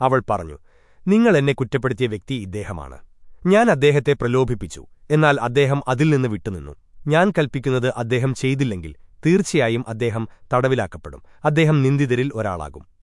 അവൾ പറഞ്ഞു നിങ്ങൾ എന്നെ കുറ്റപ്പെടുത്തിയ വ്യക്തി ഇദ്ദേഹമാണ്. ഞാൻ അദ്ദേഹത്തെ പ്രലോഭിപ്പിച്ചു എന്നാൽ അദ്ദേഹം അതിൽ നിന്ന് വിട്ടുനിന്നു. ഞാൻ കൽപ്പിക്കുന്നത് അദ്ദേഹം ചെയ്തില്ലെങ്കിൽ തീർച്ചയായും അദ്ദേഹം തടവിലാക്കപ്പെടും. അദ്ദേഹം നിന്ദിതരിൽ ഒരാളാകും.